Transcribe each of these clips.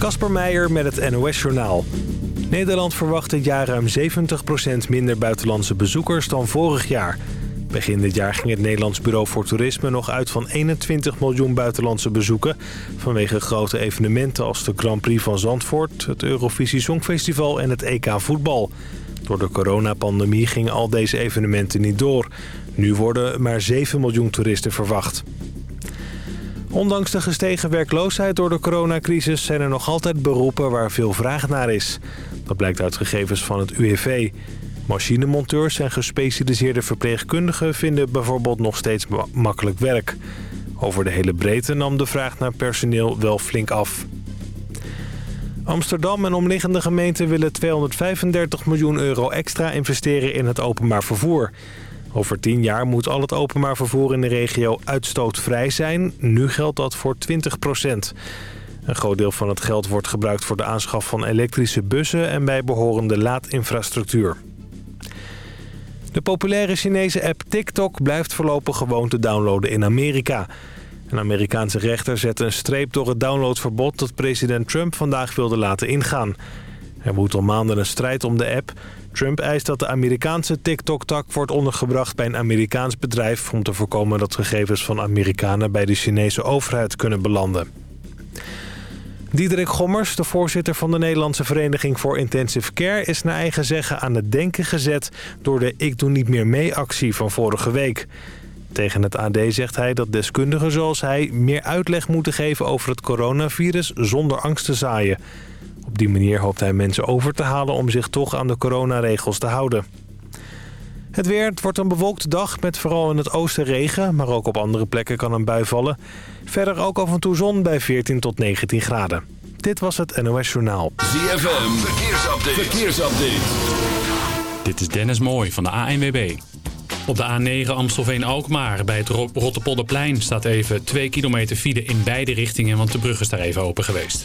Kasper Meijer met het NOS-journaal. Nederland verwacht dit jaar ruim 70% minder buitenlandse bezoekers dan vorig jaar. Begin dit jaar ging het Nederlands Bureau voor Toerisme nog uit van 21 miljoen buitenlandse bezoeken... vanwege grote evenementen als de Grand Prix van Zandvoort, het Eurovisie Songfestival en het EK Voetbal. Door de coronapandemie gingen al deze evenementen niet door. Nu worden maar 7 miljoen toeristen verwacht. Ondanks de gestegen werkloosheid door de coronacrisis... zijn er nog altijd beroepen waar veel vraag naar is. Dat blijkt uit gegevens van het UWV. Machinemonteurs en gespecialiseerde verpleegkundigen... vinden bijvoorbeeld nog steeds makkelijk werk. Over de hele breedte nam de vraag naar personeel wel flink af. Amsterdam en omliggende gemeenten willen 235 miljoen euro extra investeren in het openbaar vervoer. Over 10 jaar moet al het openbaar vervoer in de regio uitstootvrij zijn. Nu geldt dat voor 20 procent. Een groot deel van het geld wordt gebruikt voor de aanschaf van elektrische bussen... en bijbehorende laadinfrastructuur. De populaire Chinese app TikTok blijft voorlopig gewoon te downloaden in Amerika. Een Amerikaanse rechter zette een streep door het downloadverbod... dat president Trump vandaag wilde laten ingaan. Er woedt al maanden een strijd om de app. Trump eist dat de Amerikaanse TikTok-tak wordt ondergebracht bij een Amerikaans bedrijf... om te voorkomen dat gegevens van Amerikanen bij de Chinese overheid kunnen belanden. Diederik Gommers, de voorzitter van de Nederlandse Vereniging voor Intensive Care... is naar eigen zeggen aan het denken gezet door de Ik Doe Niet Meer Mee-actie van vorige week. Tegen het AD zegt hij dat deskundigen zoals hij meer uitleg moeten geven over het coronavirus zonder angst te zaaien. Op die manier hoopt hij mensen over te halen om zich toch aan de coronaregels te houden. Het weer, het wordt een bewolkte dag met vooral in het oosten regen... maar ook op andere plekken kan een bui vallen. Verder ook af en toe zon bij 14 tot 19 graden. Dit was het NOS Journaal. ZFM, verkeersupdate. verkeersupdate. Dit is Dennis Mooij van de ANWB. Op de A9 Amstelveen-Alkmaar bij het Rotterpolderplein staat even 2 kilometer file in beide richtingen... want de brug is daar even open geweest.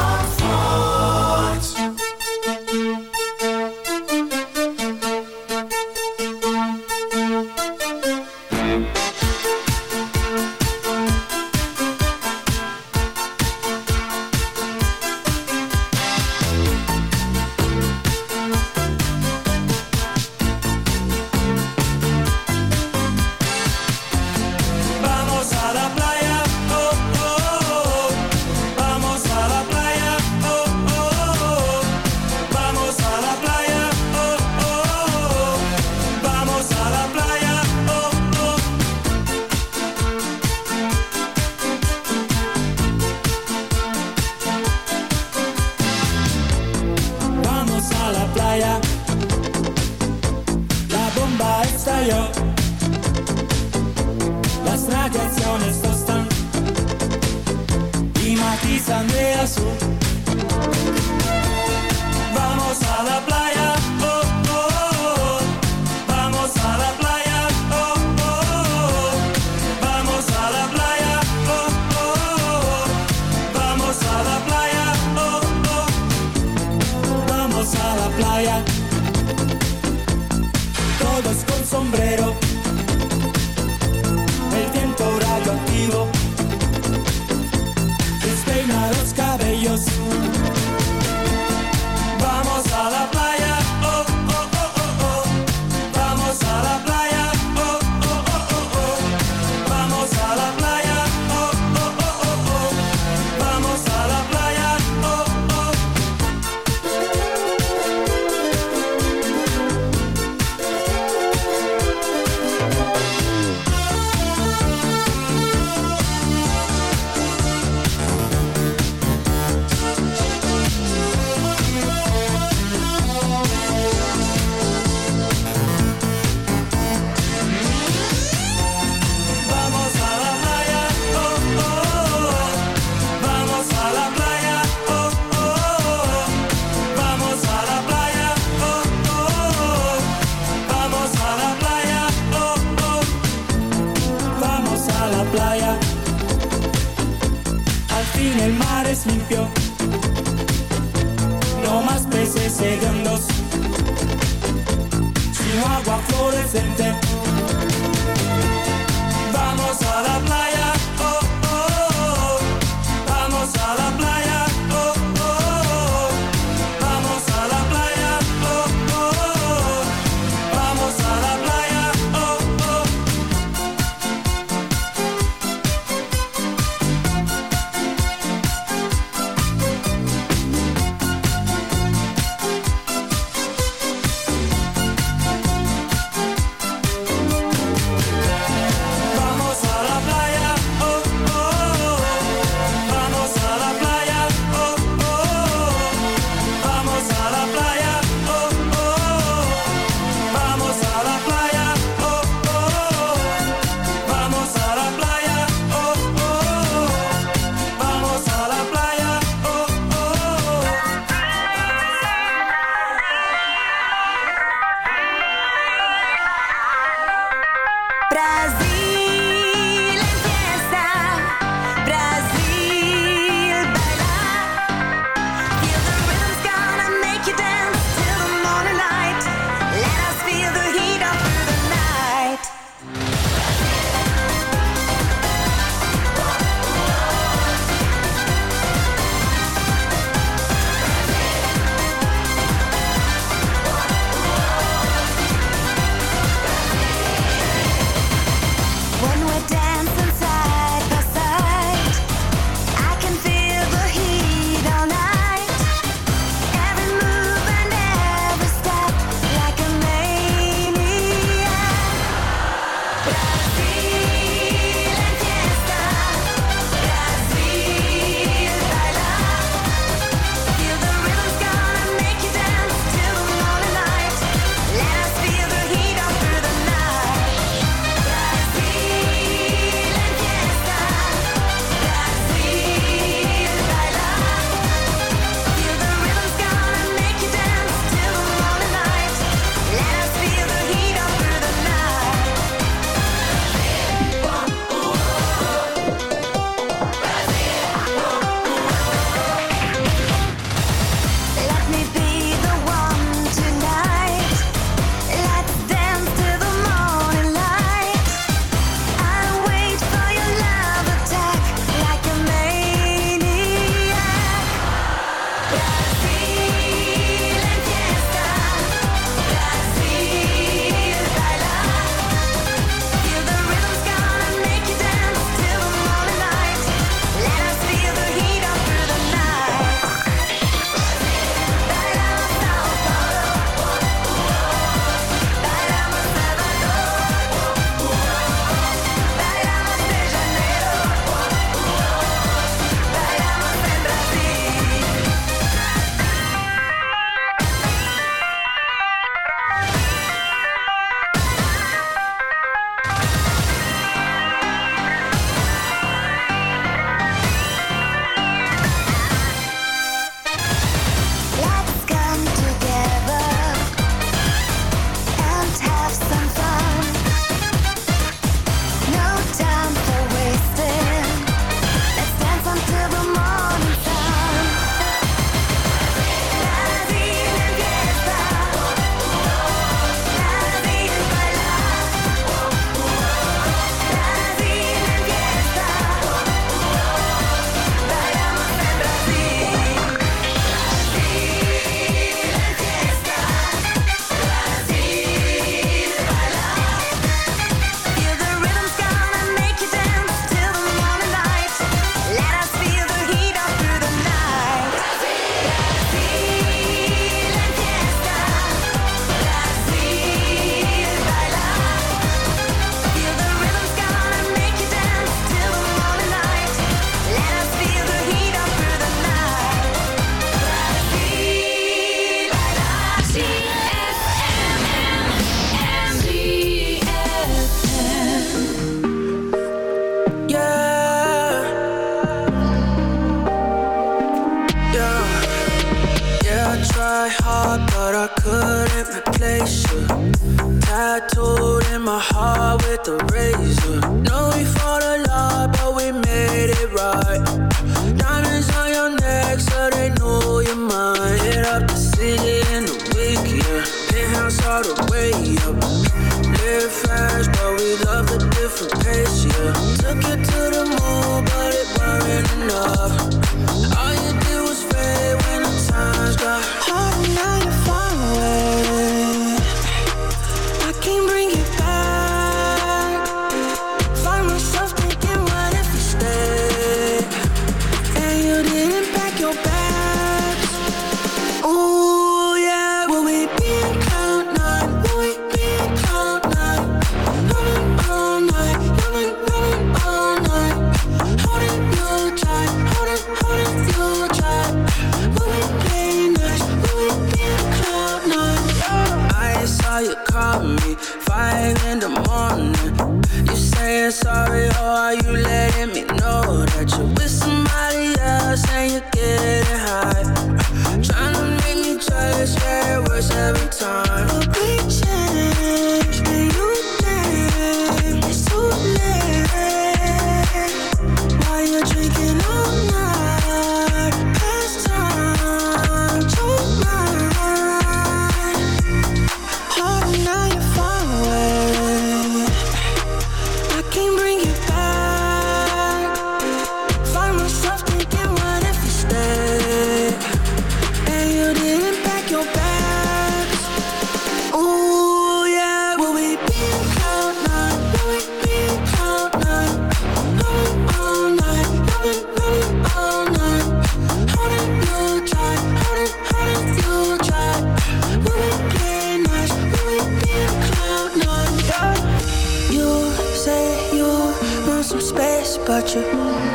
some space, but you're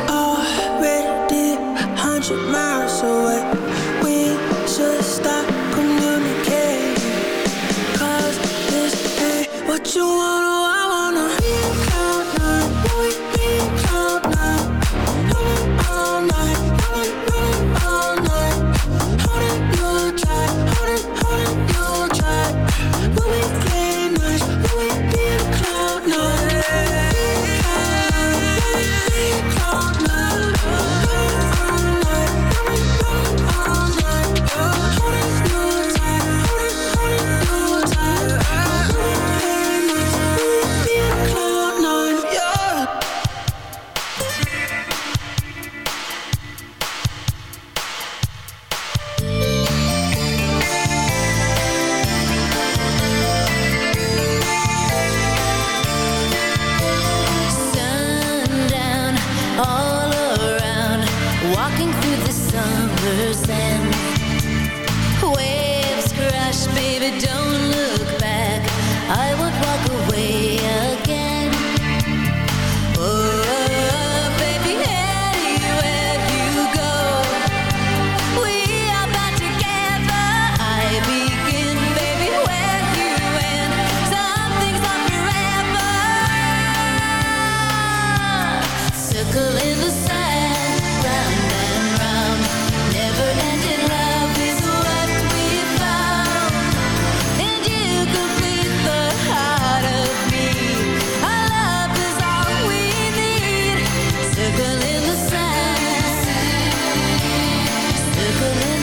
already a hundred miles away. We should stop communicating, cause this ain't what you want.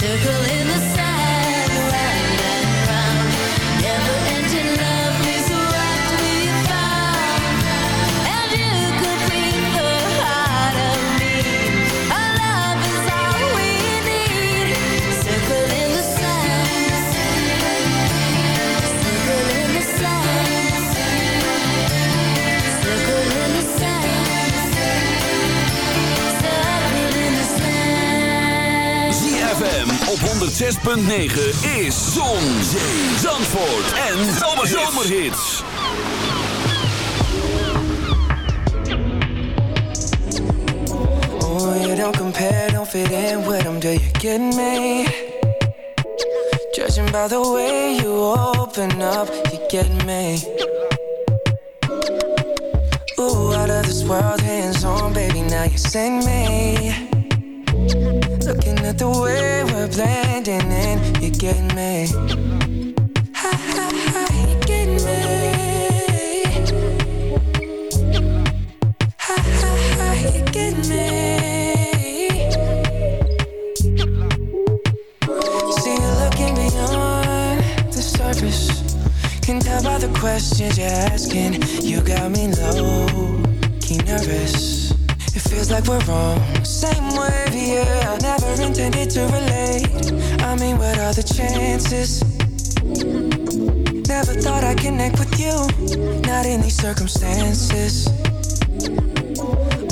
Circle 106.9 is Zon, Zee, Zandvoort en Zomerhits. Oh, you don't compare, don't fit in with them, do you get me? Judging by the way you open up, you get me. Ooh, out of this world, hands on, baby, now you send me. Looking at the way we're blending in, you get me. Ha, ha, ha, you get me. Ha, ha, ha, you get me. See you looking beyond the surface. Can tell by the questions you're asking. You got me low, key nervous. Feels like we're wrong. Same wave, yeah. I never intended to relate. I mean, what are the chances? Never thought I'd connect with you. Not in these circumstances.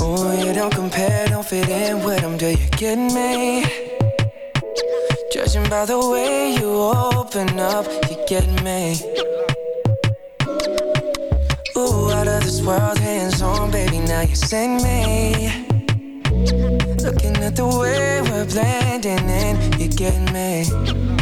Oh, you don't compare, don't fit in with them, do you get me? Judging by the way you open up, you get me. World, hands on, baby, now you send me. Looking at the way we're blending in, you get me.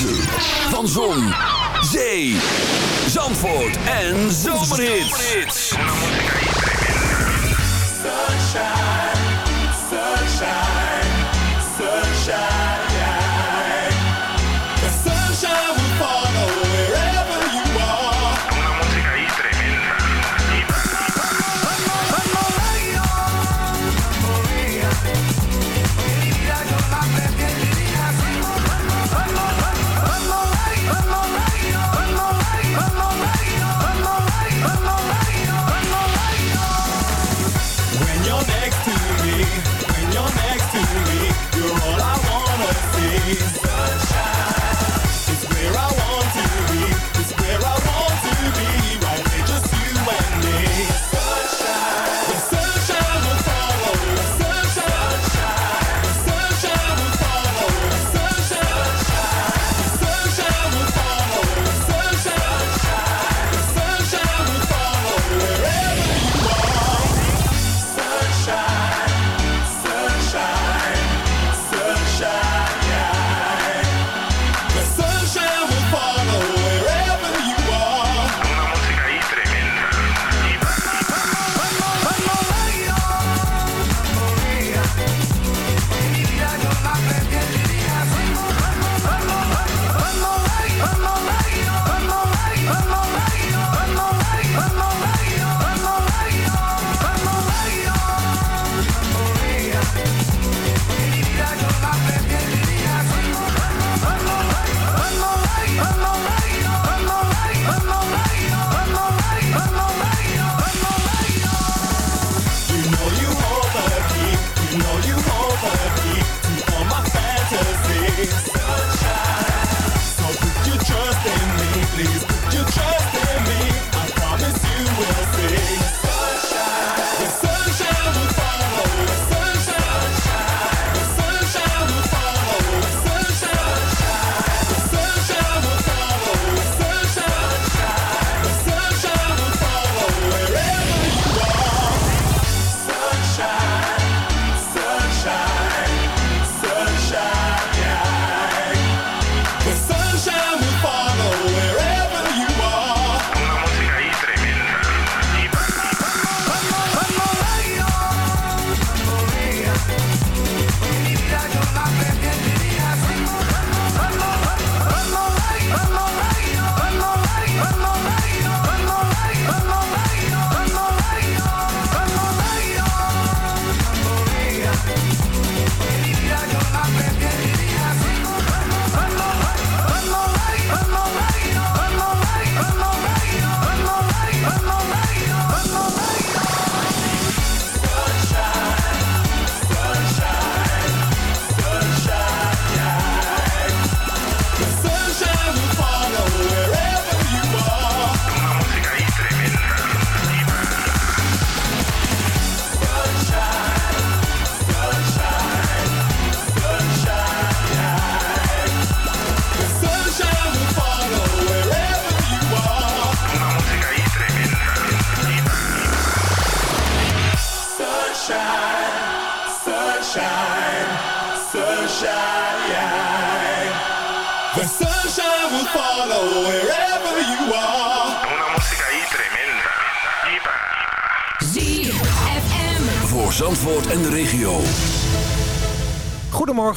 two. yeah.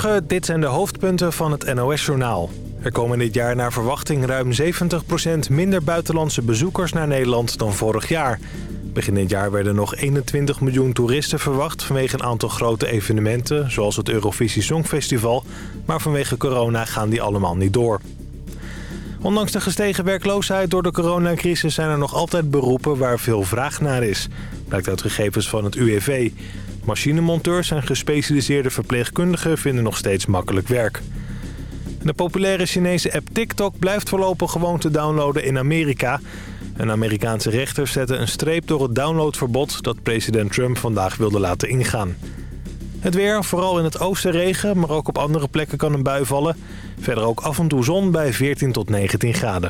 Dit zijn de hoofdpunten van het NOS-journaal. Er komen dit jaar naar verwachting ruim 70% minder buitenlandse bezoekers naar Nederland dan vorig jaar. Begin dit jaar werden nog 21 miljoen toeristen verwacht... vanwege een aantal grote evenementen, zoals het Eurovisie Songfestival. Maar vanwege corona gaan die allemaal niet door. Ondanks de gestegen werkloosheid door de coronacrisis... zijn er nog altijd beroepen waar veel vraag naar is. Blijkt uit gegevens van het UWV. Machinemonteurs en gespecialiseerde verpleegkundigen vinden nog steeds makkelijk werk. De populaire Chinese app TikTok blijft voorlopig gewoon te downloaden in Amerika. Een Amerikaanse rechter zette een streep door het downloadverbod... dat president Trump vandaag wilde laten ingaan. Het weer, vooral in het oosten regen, maar ook op andere plekken kan een bui vallen. Verder ook af en toe zon bij 14 tot 19 graden.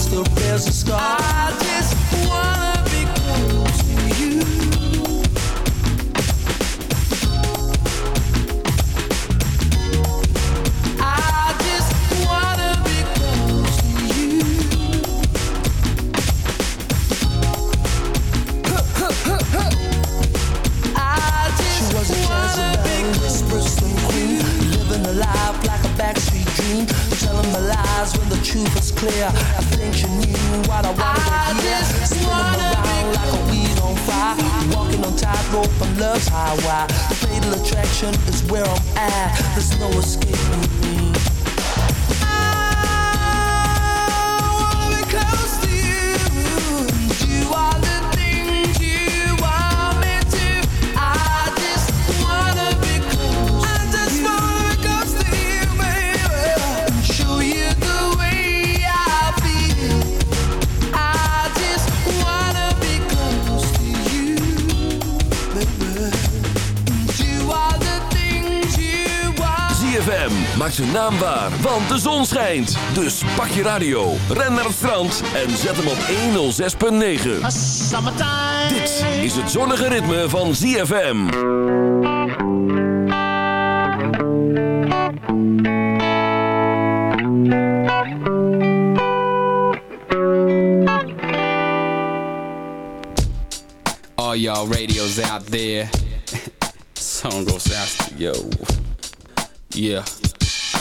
Still bears a scar. I just wanna be close to you. I just wanna be close to you. I just she was a Jezebel, queen, living a life like a backstreet dream, telling my lies when the truth was clear. I think she knew what I wanted to hear, spinning around like a weed on fire, walking on tightrope on love's highway. The fatal attraction is where I'm at. There's no escape escaping me. ZFM maakt zijn naam waar, want de zon schijnt. Dus pak je radio, ren naar het strand en zet hem op 106.9. Dit is het zonnige ritme van ZFM. All y'all radios out there. Song goes out to yo. Yeah,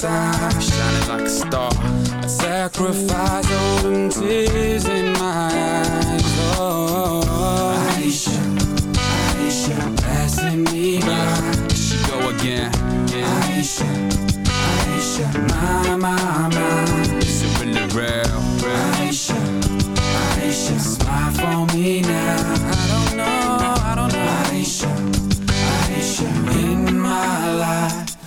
my. Shining like a star. I sacrifice all them tears in my eyes. Oh, Aisha. Aisha, passing me by. She go again. Aisha, Aisha, my, my, my. Is it really real?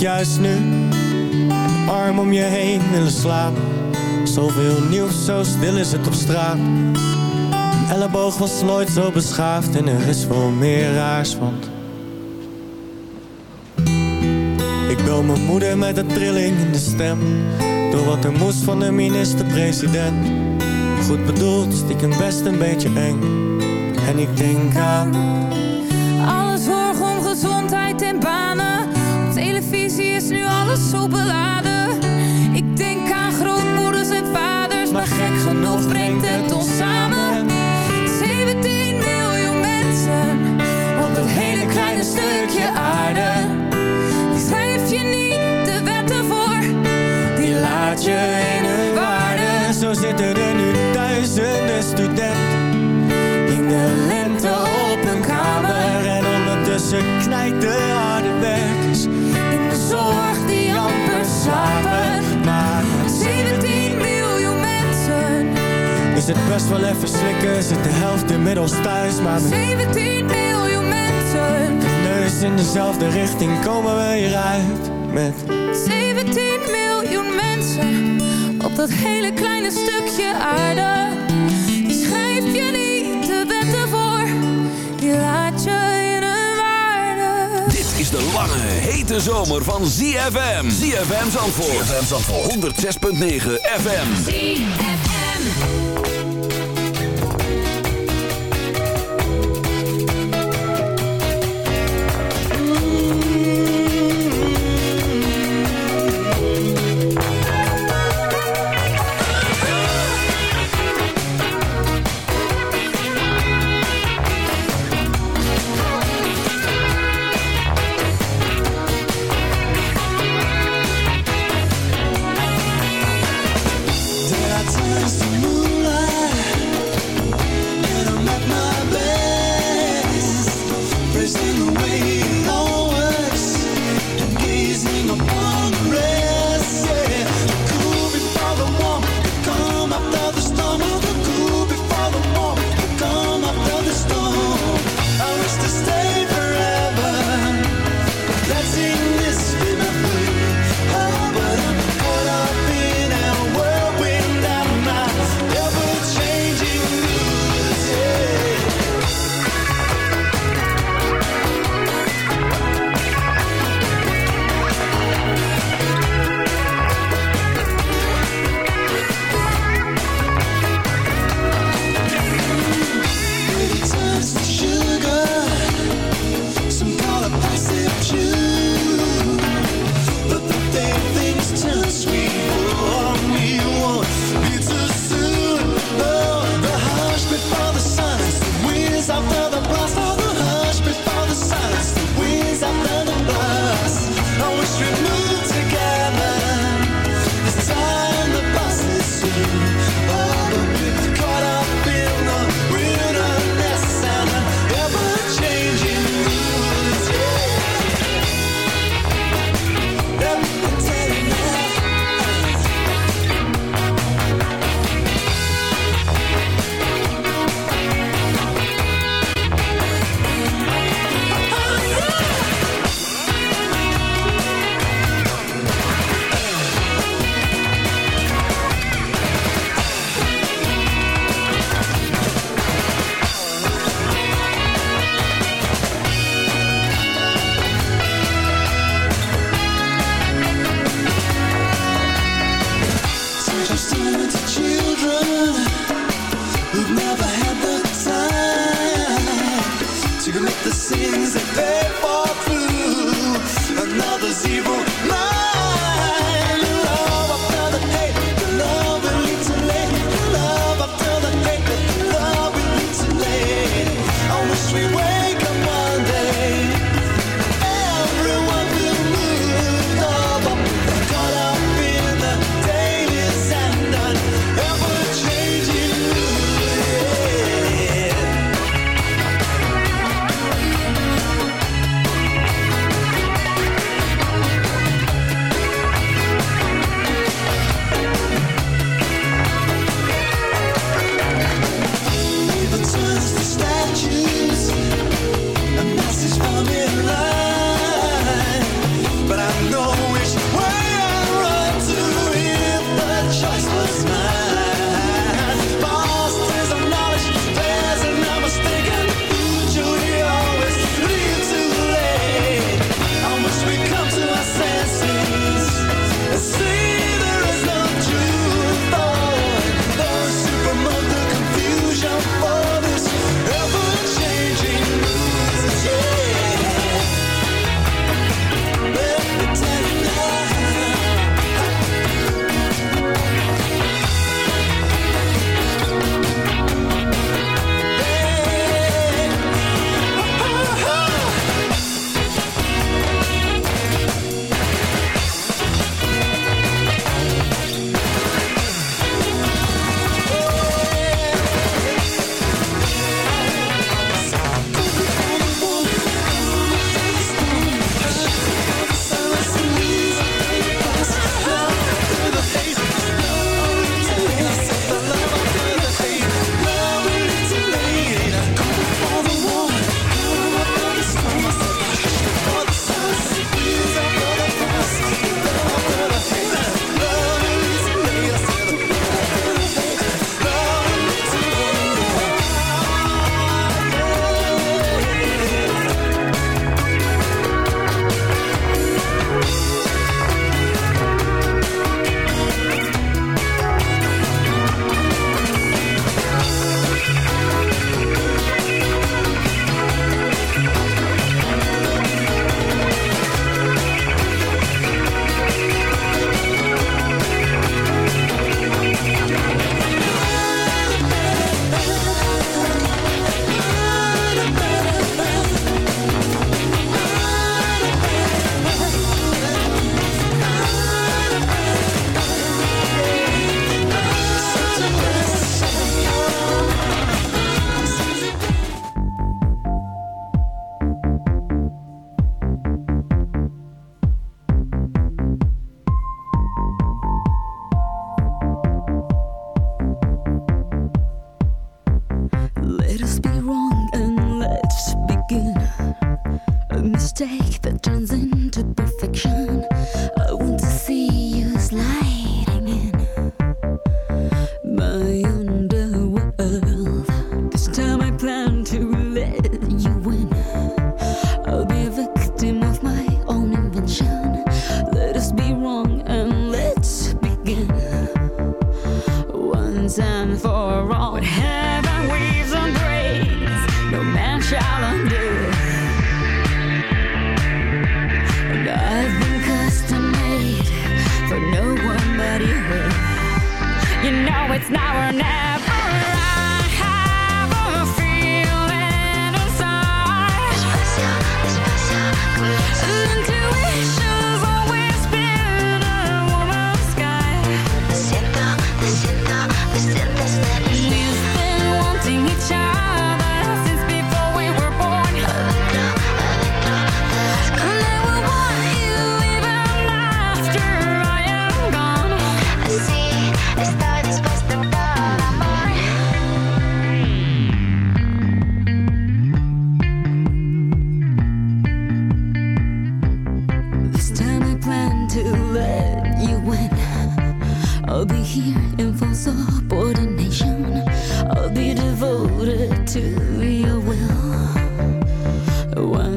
juist nu arm om je heen willen slapen. Zoveel nieuws, zo stil is het op straat. Een elleboog was nooit zo beschaafd en er is wel meer raars, want... Ik bel mijn moeder met een trilling in de stem. Door wat er moest van de minister-president. Goed bedoeld, stiekem best een beetje eng. En ik denk aan... Alle zorg om gezondheid en banen. super light best wel even slikken, zit de helft inmiddels thuis. Maar met 17 miljoen mensen. de neus in dezelfde richting komen we hieruit. Met 17 miljoen mensen op dat hele kleine stukje aarde. Die schrijf je niet de wetten voor, die laat je in hun waarde. Dit is de lange, hete zomer van ZFM. ZFM Zandvoort. ZFM Zandvoort. 106.9 FM. There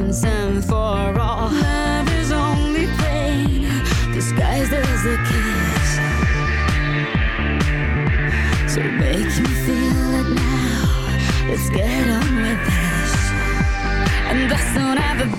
once and for all. Love is only pain disguised as a kiss. So make me feel it now. Let's get on with this. And that's not ever.